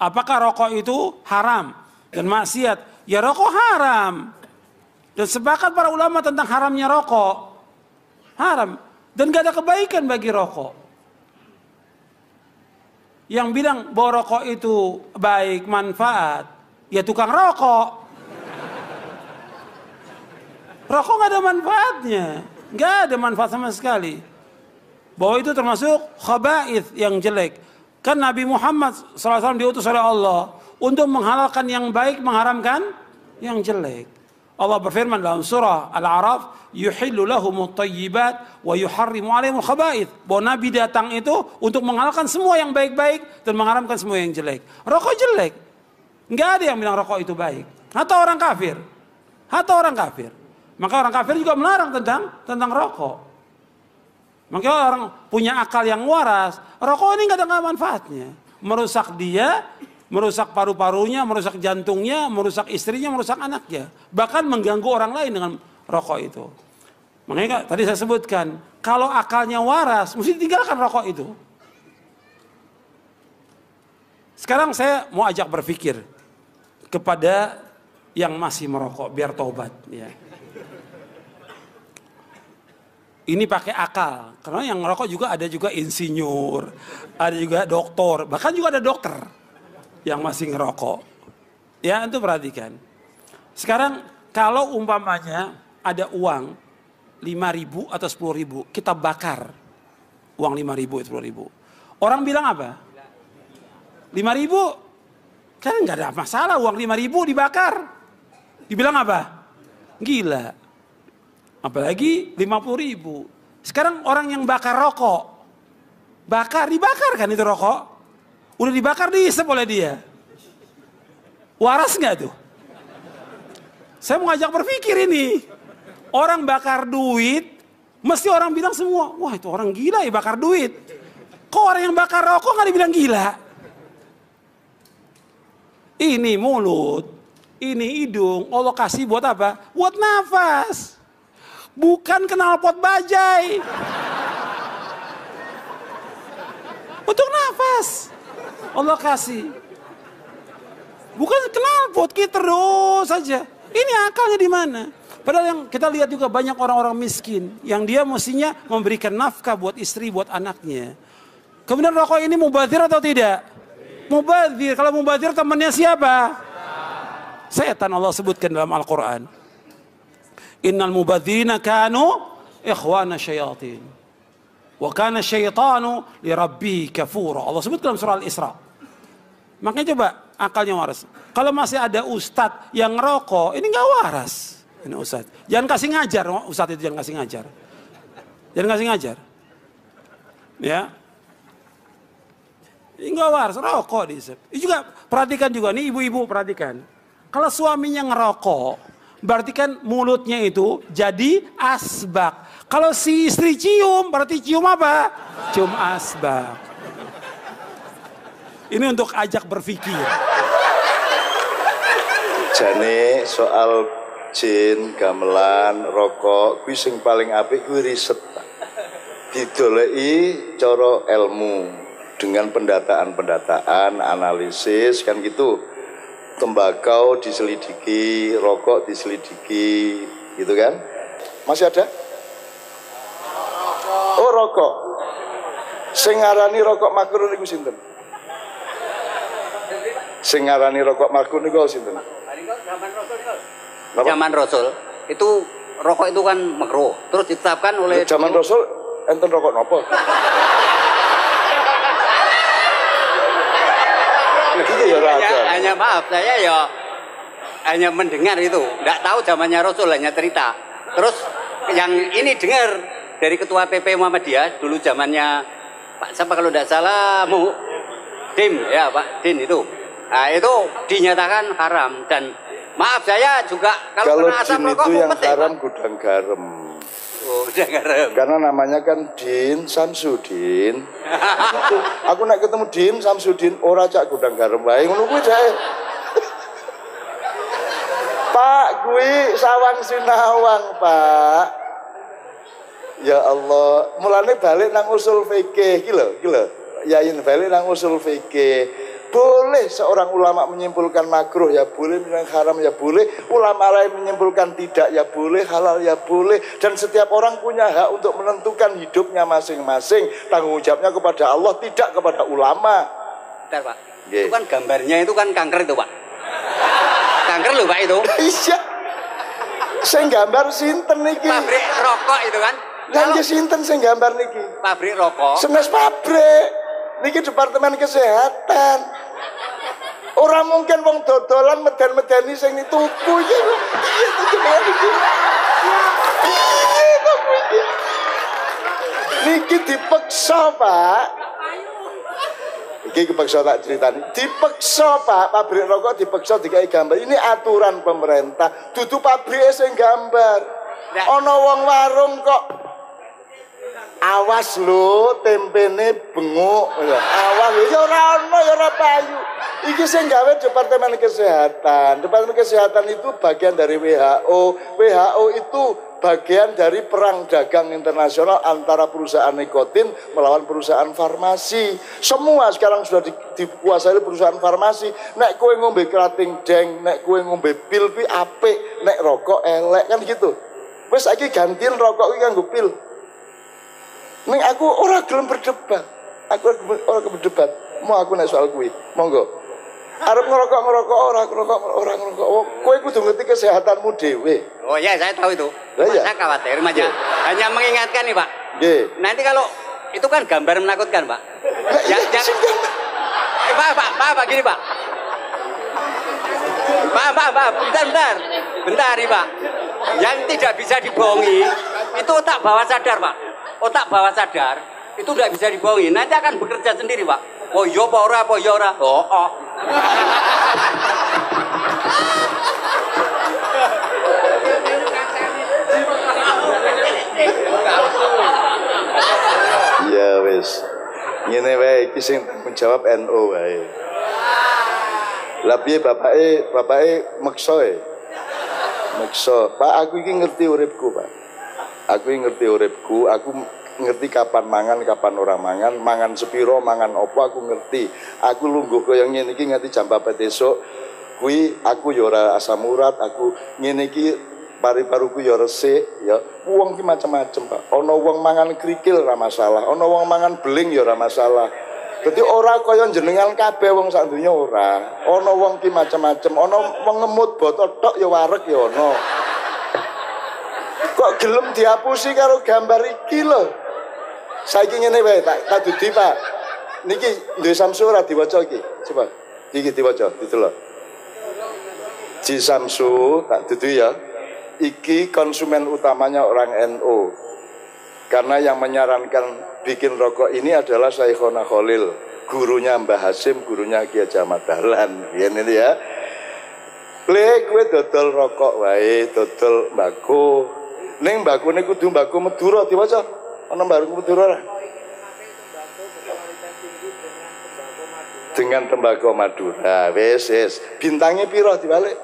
Apakah rokok itu haram dan maksiat? Ya rokok haram. Dan sepakat para ulama tentang haramnya rokok. Haram. Dan gak ada kebaikan bagi rokok. Yang bilang bahwa rokok itu baik, manfaat. Ya tukang rokok. Rokok gak ada manfaatnya. Gak ada manfaat sama sekali. Bahwa itu termasuk khaba'ith yang jelek. Kan Nabi Muhammad SAW diutus oleh Allah. Untuk menghalalkan yang baik, mengharamkan yang jelek. Allah berfirman dalam surah Al-A'raf, yuhillu lahumut tayyibat wa yuharrimu alaihimul khaba'ith. Bahwa Nabi datang itu untuk menghalalkan semua yang baik-baik dan mengharamkan semua yang jelek. Rokok jelek. Enggak ada yang bilang rokok itu baik. Atau orang kafir. Atau orang kafir. Maka orang kafir juga melarang tentang tentang rokok. Maka orang punya akal yang waras. Rokok ini enggak ada manfaatnya. Merusak dia, merusak paru-parunya, merusak jantungnya, merusak istrinya, merusak anaknya. Bahkan mengganggu orang lain dengan rokok itu. Makanya tadi saya sebutkan, kalau akalnya waras, mesti tinggalkan rokok itu. Sekarang saya mau ajak berpikir kepada yang masih merokok, biar tobat. Ya. Ini pakai akal, karena yang merokok juga ada juga insinyur, ada juga dokter, bahkan juga ada dokter yang masih ngerokok. Ya, itu perhatikan. Sekarang kalau umpamanya ada uang 5 ribu atau 10 ribu, kita bakar uang 5 ribu atau 10 ribu. Orang bilang apa? 5 ribu, kan nggak ada masalah uang 5 ribu dibakar. Dibilang apa? Gila. Apalagi 50 ribu. Sekarang orang yang bakar rokok, bakar, dibakar kan itu rokok? Udah dibakar diisep oleh dia. Waras nggak tuh? Saya mau ngajak berpikir ini. Orang bakar duit, mesti orang bilang semua, wah itu orang gila ya bakar duit. Kok orang yang bakar rokok nggak dibilang gila? Ini mulut, ini hidung, Allah kasih buat apa? Buat nafas. Bukan kenal pot bajai. Untuk nafas. Allah kasih. Bukan kenal pot kita terus saja. Ini akalnya di mana? Padahal yang kita lihat juga banyak orang-orang miskin yang dia mestinya memberikan nafkah buat istri, buat anaknya. Kemudian rokok ini mubazir atau tidak? Mubazir. Kalau mubazir temannya siapa? Setan Allah sebutkan dalam Al-Quran. Innal mubazirina kanu ikhwana syayatin. Wa kana syaitanu li rabbi kafura. Allah sebut dalam surah Al-Isra. Makanya coba akalnya waras. Kalau masih ada ustadz yang ngerokok, ini nggak waras. Ini ustadz. Jangan kasih ngajar, ustadz itu jangan kasih ngajar. Jangan kasih ngajar. Ya. Ini nggak waras, rokok di Ini juga perhatikan juga nih ibu-ibu perhatikan. Kalau suaminya ngerokok, berarti kan mulutnya itu jadi asbak. Kalau si istri cium, berarti cium apa? Cium asbak. Ini untuk ajak berpikir. Jane soal jin, gamelan, rokok, kuwi sing paling apik kuwi riset. Didoleki cara ilmu dengan pendataan-pendataan, analisis kan gitu. Tembakau diselidiki, rokok diselidiki, gitu kan? Masih ada? Oh rokok. Sing ngarani rokok makruh niku sinten? Sing ngarani rokok makruh niku sinten? Zaman Rasul itu rokok itu kan makruh. Terus ditetapkan oleh Zaman Rasul enten rokok napa? Gitu ya hanya maaf saya ya hanya mendengar itu, tidak tahu zamannya Rasul hanya cerita. Terus yang ini dengar dari ketua PP Muhammadiyah dulu zamannya Pak siapa kalau tidak salah Mu Dim ya Pak Din itu. Nah, itu dinyatakan haram dan maaf saya juga kalau, Kalau kena asap jin rokok itu yang ya, haram gudang garam. Oh, udah garam. Karena namanya kan Din Samsudin. Aku nak ketemu Din Samsudin ora cak gudang garam wae ngono kuwi jae. Pak, kuwi sawang sinawang, Pak. Ya Allah, mulane balik nang usul fikih iki lho, iki lho. Yain balik nang usul fikih. Boleh seorang ulama menyimpulkan makruh ya boleh, menyimpulkan haram ya boleh, ulama lain menyimpulkan tidak ya boleh, halal ya boleh. Dan setiap orang punya hak untuk menentukan hidupnya masing-masing. Tanggung jawabnya kepada Allah, tidak kepada ulama. Bentar, Pak. Nggih. Itu kan gambarnya itu kan kanker itu, Pak. Kanker loh, Pak itu. Iya. Saya gambar sinten niki. Pabrik rokok itu kan. Nggih sinten sing gambar niki? pabrik rokok, Senes pabrik. Niki departemen kesehatan. Orang mungkin wong dodolan meden-medeni sing dituku iki. Piye to jenengan iki? Piye to iki? Niki dipeksa, Pak. Iki kepeksa tak ceritani. Dipeksa, Pak. Pabrik rokok dipeksa dikai gambar. Ini aturan pemerintah. Dudu pabrik sing gambar. Ana wong warung kok Awas lho, tempene benguk. Ya, Awas ya ora ono ya ora payu. Iki sing gawe Departemen Kesehatan. Departemen Kesehatan itu bagian dari WHO. WHO itu bagian dari perang dagang internasional antara perusahaan nikotin melawan perusahaan farmasi. Semua sekarang sudah di- dikuasai perusahaan farmasi. Nek kowe ngombe kerating deng, nek kowe ngombe pil pi apik, nek rokok elek kan gitu. Wes saiki gantiin rokok iki kanggo pil. Ning aku ora gelem berdebat. Aku ora gelem- ora gelem berdebat. Mau aku nek soal kuwi. Monggo. Arep ngerokok ngerokok ora ngerokok ora ngerokok. Oh, kowe kudu ngerti kesehatanmu dhewe. Oh ya, saya tahu itu. Iya. Saya khawatir, hanya, hanya mengingatkan nih Pak. Nggih. Nanti kalau itu kan gambar menakutkan Pak. Ya, ya-. Eh, Pak, Pak, Pak, Pak, gini Pak. Pak, Pak, Pak, bentar, bentar. Bentar nih Pak. Yang tidak bisa dibohongi, itu otak bawah sadar Pak. Otak bawah sadar, itu tidak bisa dibohongi. Nanti akan bekerja sendiri Pak. Oh iya apa ora, apa iya ora. Oh, oh. Iya wis. Ngene wae iki sing tanggung jawab NU wae. Lah piye bapake bapake meksa e. Meksa. Pak aku iki ngerti uripku, Pak. Aku ngerti uripku, aku ngerti kapan mangan, kapan ora mangan, mangan sepiro, mangan opo aku ngerti. Aku lungguh kaya ngene iki nganti jam 4 esuk. Kuwi aku ya ora asam urat, aku ngene iki pari-paruku ya resik ya. Wong ki macam-macam, Pak. Ana wong mangan krikil ora masalah, ana wong mangan beling ya ora masalah. Dadi ora kaya jenengan kabeh wong sak donya ora. Ana wong ki macam-macam, ana wong ngemut botol tok ya wareg ya ana. Kok gelem dihapusi karo gambar iki lho. Saiki ngene wae tak tak dudi, Pak. Niki duwe Samsu ora diwaca iki. Coba. Iki diwaca, didelok. Ji Samsu tak dudu ya. Iki konsumen utamanya orang NU. Karena yang menyarankan bikin rokok ini adalah Syekhona Khalil, gurunya Mbah Hasim, gurunya Kiai Ahmad Dahlan. Ini ya. Le kowe dodol rokok wae, dodol mbako. Ning mbakone kudu mbako Madura diwaca. Ana mbako Madura? Dengan tembakau Madura. Wis. Bintangnya piro dibalik?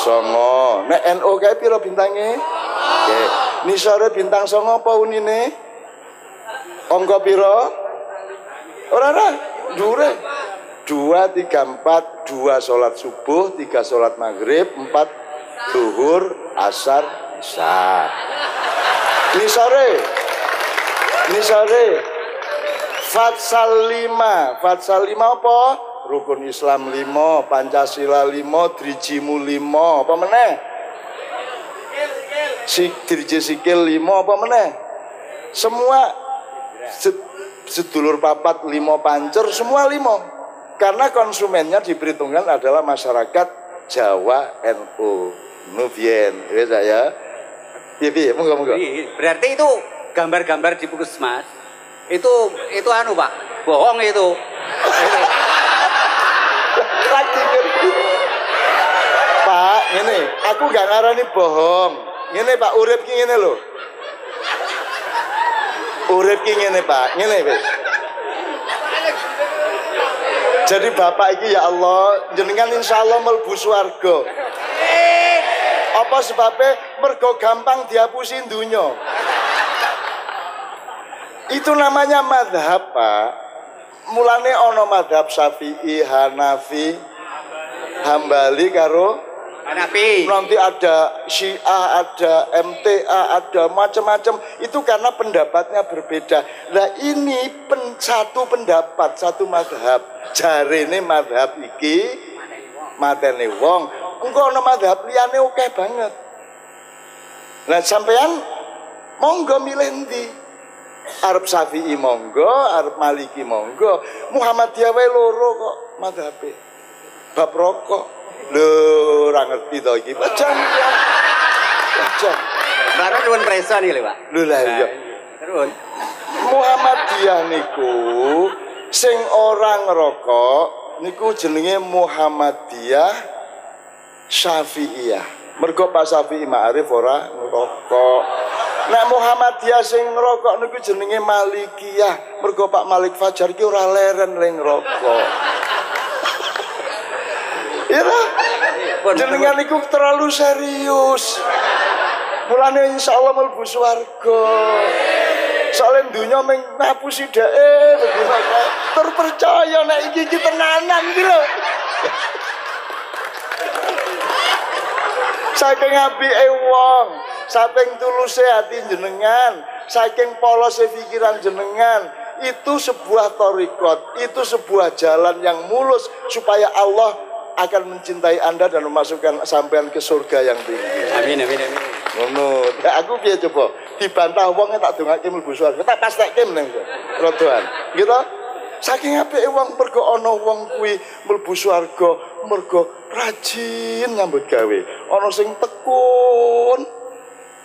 Songo. Nek NU kae piro bintangnya? Oke. Nisore bintang songo apa unine? Angka piro? Ora ora. Dure. Dua, tiga, empat, dua sholat subuh, tiga sholat maghrib, empat duhur, asar, isya. Nisore, nisore, Fatsal lima, Fatsal lima apa? Rukun Islam lima, Pancasila lima, Drijimu lima, apa meneh? Si Driji sikil lima, apa meneh? Semua se- sedulur papat lima pancer, semua lima. Karena konsumennya diperhitungkan adalah masyarakat Jawa NU. Nubien, ya saya. Iya, iya, monggo, monggo. Berarti itu gambar-gambar di puskesmas itu itu anu Pak, bohong itu. lagi. Pak, ini aku gak ngarani bohong. Ngene Pak, urip ki ngene lho. Urip ki ngene Pak, ngene wis. Jadi Bapak iki ya Allah, jenengan insya Allah melbu swarga. Apa sebabnya mergo gampang dihapusin dunya. Itu namanya madhab Pak. mulane ana madhab Syafi'i, Hanafi, Hambali karo Hanafi. nanti ada Syiah, ada MTA, ada macam-macam. Itu karena pendapatnya berbeda. Nah ini pen, satu pendapat, satu madhab. Jarene madhab iki matene wong. Engko ana madhab liyane oke banget. Nah sampean monggo milih ndi? Arab Syafi'i monggo, Arab Maliki monggo. Muhammadiyah wae loro kok madhabe. Bab rokok. Lho, ora ngerti to iki. Wajan. Wajan. Baru nuwun preso nih Pak. Lho lah iya. Terus. Muhammadiyah niku sing orang ngerokok niku jenenge Muhammadiyah Syafi'iyah. Mergo Pak Syafi'i Ma'arif ora ngerokok. Nek Muhammadiyah sing ngerokok niku jenenge Malikiyah. Mergo Pak Malik Fajar ki ora leren le lah. Pun, Jenengan niku terlalu serius. Mulane insyaallah mlebu swarga. Soalnya dunia meng ngapusi dheke begitu Tur percaya nek iki iki tenanan iki lho. Saking apike wong, saking tuluse hati jenengan, saking polose pikiran jenengan, itu sebuah torikot, itu sebuah jalan yang mulus supaya Allah akan mencintai Anda dan memasukkan sampean ke surga yang tinggi. Amin amin amin. Ngono. Lah aku piye coba? Dibantah wong tak dongake mlebu swarga. Tak pastekke meneng. Rodoan. Gitu? Saking apike wong mergo ana wong kuwi mlebu swarga mergo rajin nyambut gawe. Ana sing tekun.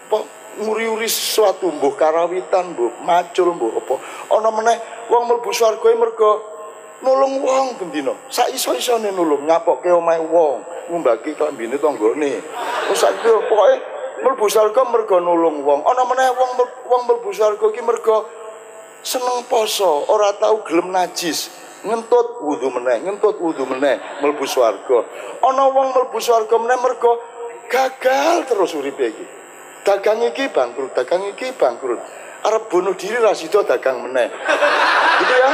Apa nguri-uri sesuatu mbuh karawitan, mbuh macul, mbuh apa. Ana meneh wong mlebu swarga mergo nulung wong bendina. Sak iso-isone nulung ngapokke omahe wong, ngumbaki klambine tanggane. Saiki pokoke mlebu swarga mergo nulung wong. Ana meneh wong wong mlebu swarga iki mergo seneng poso, ora tahu gelem najis. Ngentut wudu meneh, ngentut wudu meneh mlebu swarga. Ana wong mlebu swarga meneh mergo gagal terus uripe iki. Dagang iki bangkrut, dagang iki bangkrut. Arep bunuh diri ra sida dagang meneh. Gitu ya.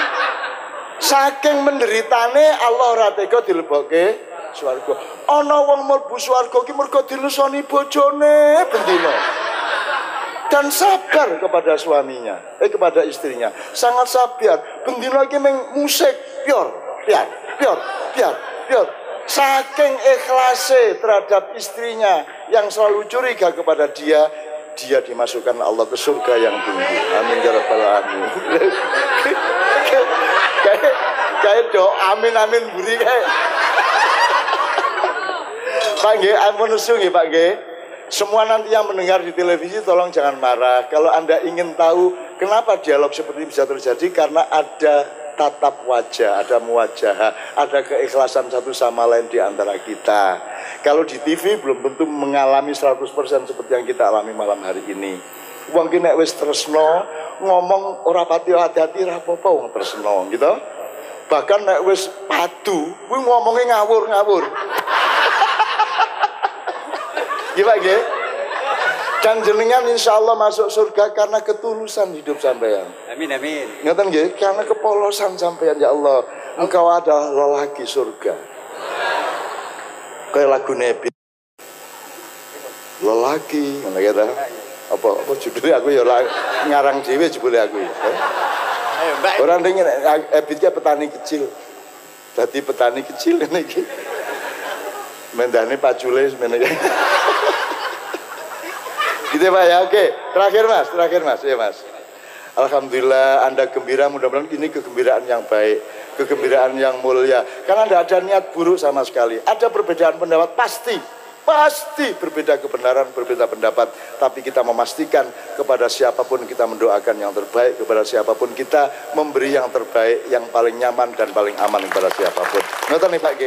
Saking menderitane Allah ora tega dilebokke swarga. Ana wong mlebu swarga iki mergo dilusoni bojone bendina. Dan sabar kepada suaminya, eh kepada istrinya. Sangat sabar. Bendina iki meng musik pior, pior, pior, pior, pior. Saking ikhlase terhadap istrinya yang selalu curiga kepada dia, dia dimasukkan Allah ke surga yang tinggi. Amin ya rabbal alamin. kayak kayak do amin amin buri kayak Pak Nggih, ampun nggih Pak Nggih. Semua nanti yang mendengar di televisi tolong jangan marah. Kalau Anda ingin tahu kenapa dialog seperti ini bisa terjadi karena ada tatap wajah, ada muwajah, ada keikhlasan satu sama lain di antara kita. Kalau di TV belum tentu mengalami 100% seperti yang kita alami malam hari ini. Wong ki nek wis tresno ngomong ora pati hati-hati ra apa-apa wong tresno gitu. Bahkan nek wis padu kuwi ngomongnya ngawur-ngawur. Gimana nggih? Dan jenengan insya Allah masuk surga karena ketulusan hidup sampean. Amin amin. Ngeten nggih, karena kepolosan sampean ya Allah. Engkau adalah lelaki surga. Kayak lagu Nebi. Lelaki, ngono kata. Apa apa judulnya aku ya ngarang dhewe jebule aku. ya. Ayo Mbak. Orang dengar Ebitnya petani kecil. Jadi petani kecil ini iki. Mendane pacule sebenarnya. gitu Pak ya. Oke, terakhir Mas, terakhir Mas. Ya Mas. Alhamdulillah Anda gembira, mudah-mudahan ini kegembiraan yang baik, kegembiraan yang mulia. Karena tidak ada niat buruk sama sekali. Ada perbedaan pendapat pasti, pasti berbeda kebenaran, berbeda pendapat. Tapi kita memastikan kepada siapa pun kita mendoakan yang terbaik, kepada siapa pun kita memberi yang terbaik, yang paling nyaman dan paling aman kepada siapa pun. Ngerti nih Pak G?